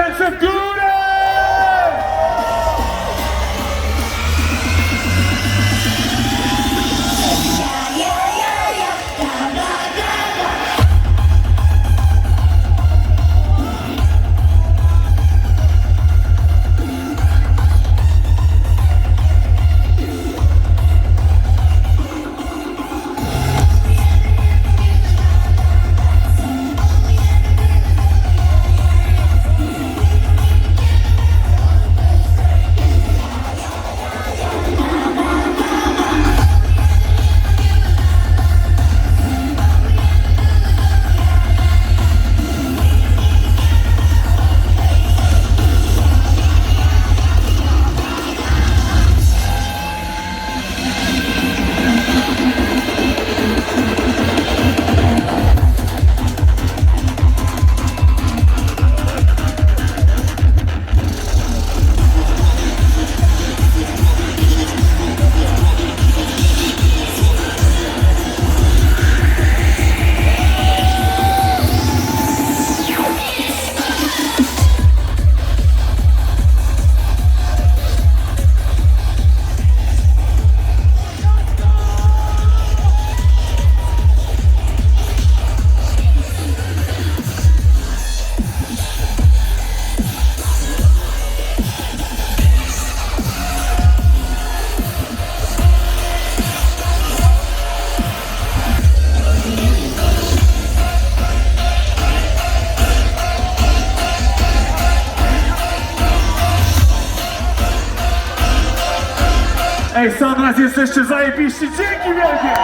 ręce w jesteście zajebiści, dzięki wielkie!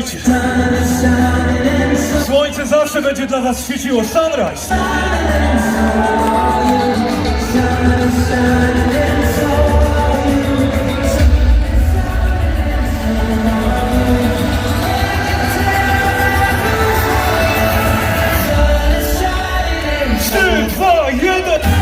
Pamiętajcie, słońce zawsze będzie dla was świeciło. Sunrise! Trzy, dwa, jeden...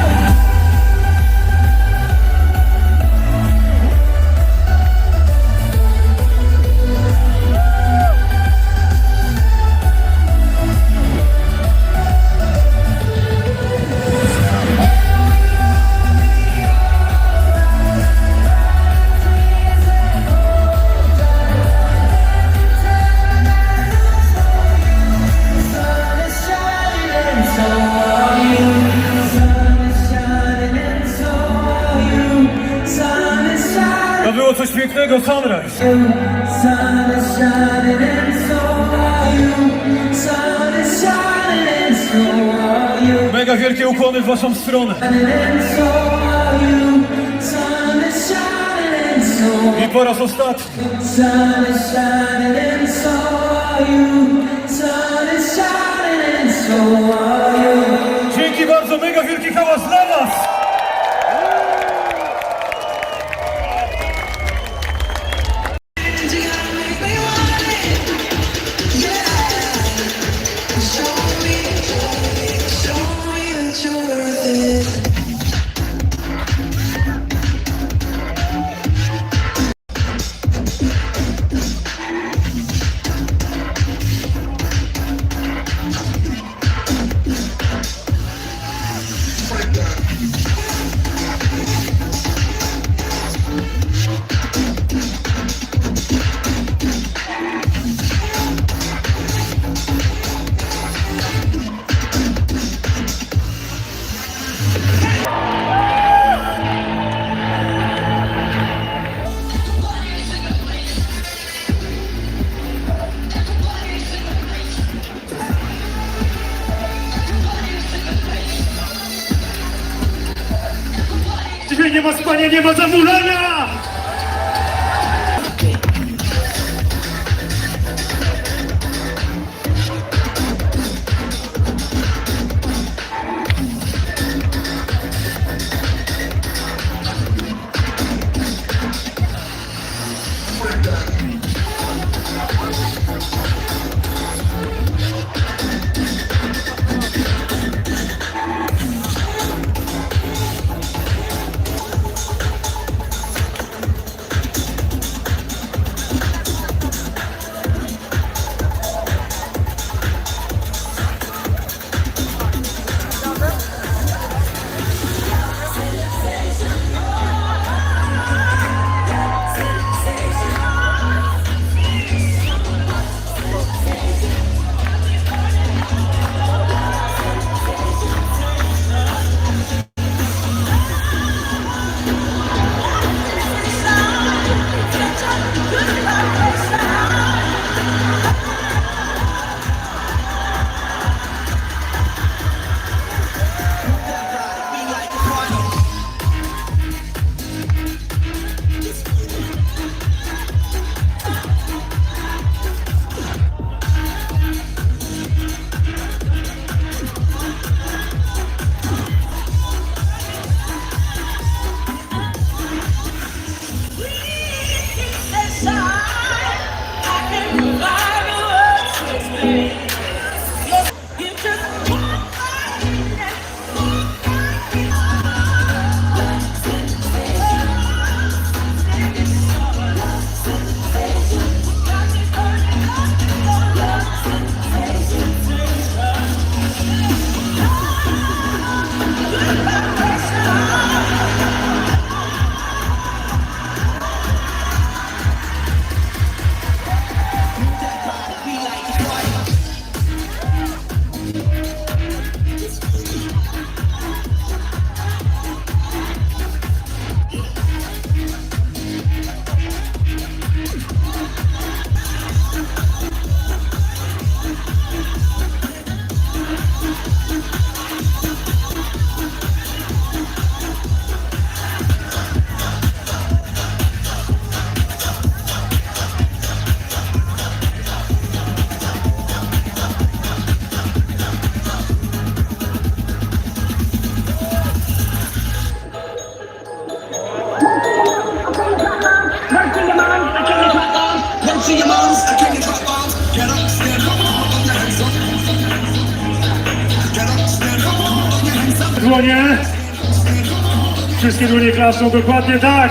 pięknego sunrise. Mega wielkie ukłony w waszą stronę. I po raz ostatni. Dzięki bardzo, mega wielki hałas dla was! dzisiaj nie ma spania, nie ma zamulania! нашому викладі так.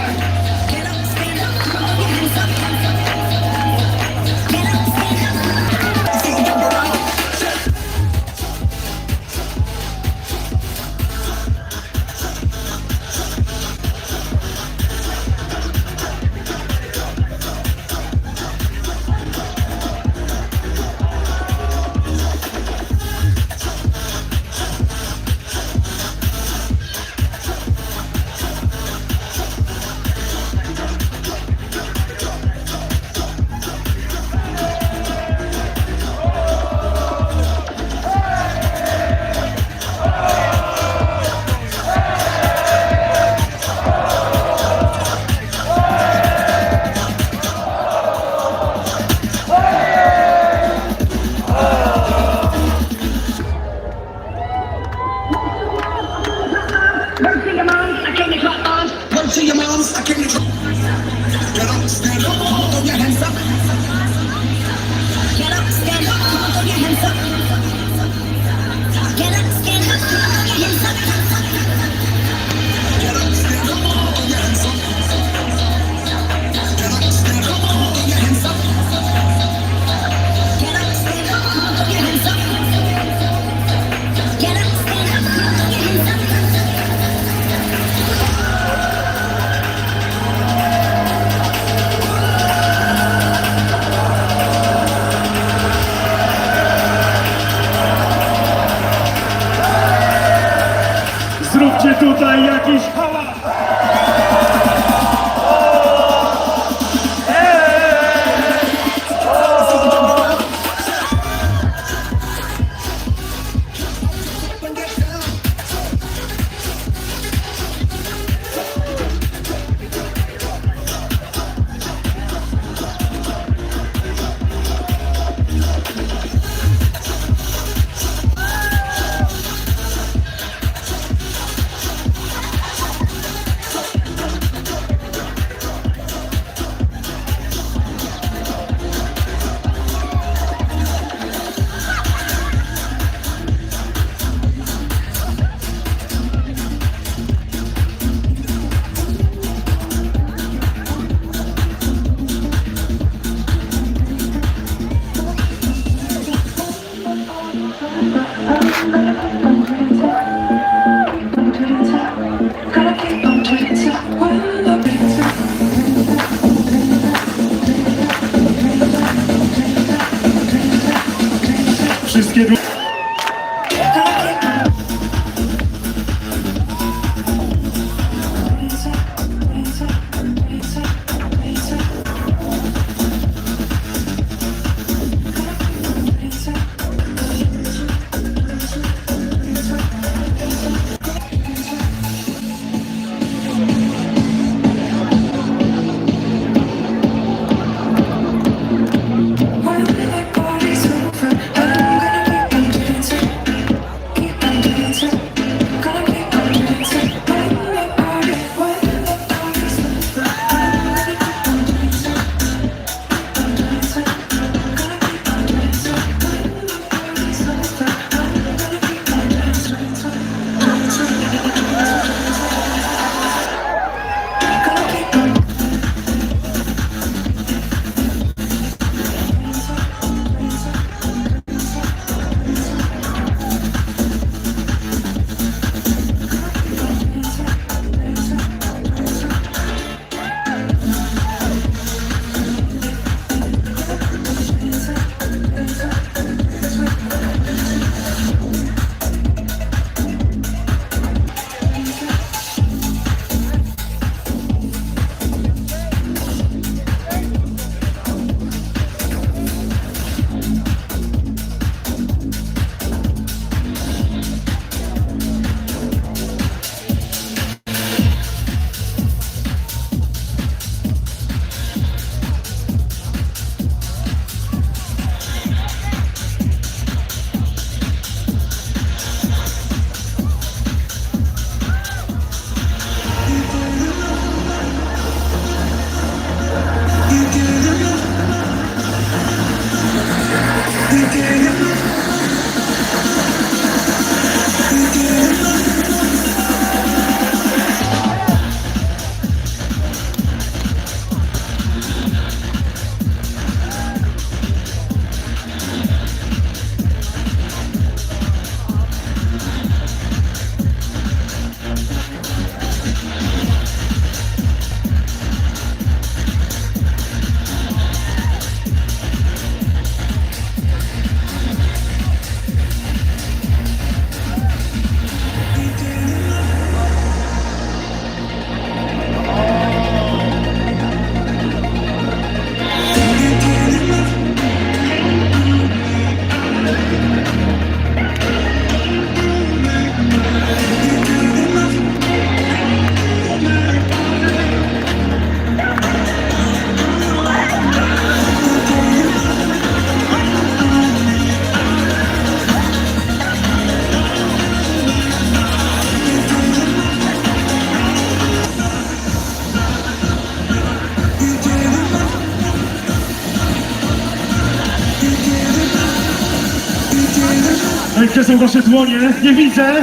Wasze dłonie? Nie widzę.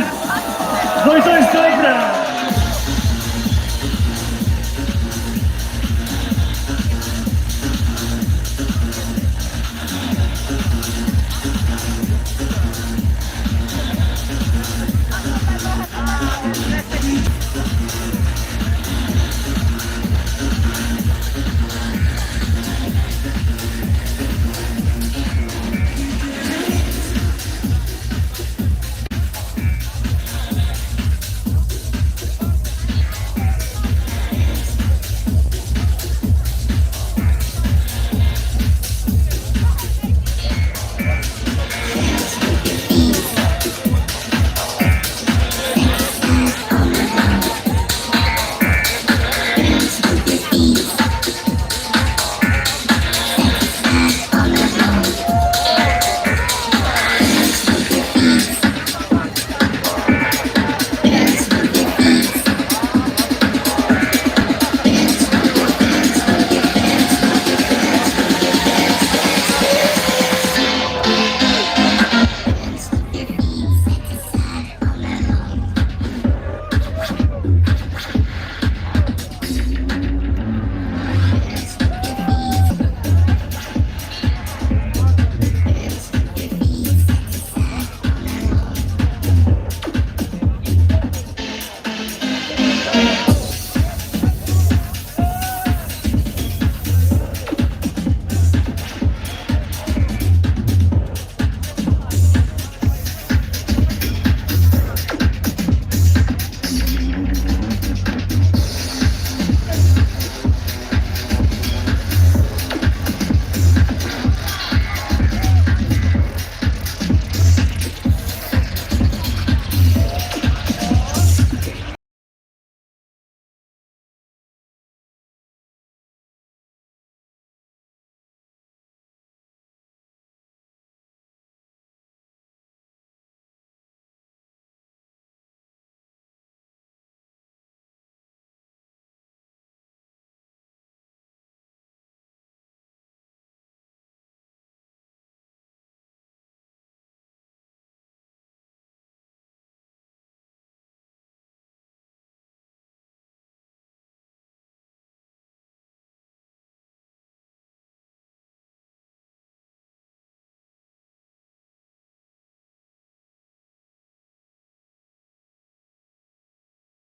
No i to jest dobre.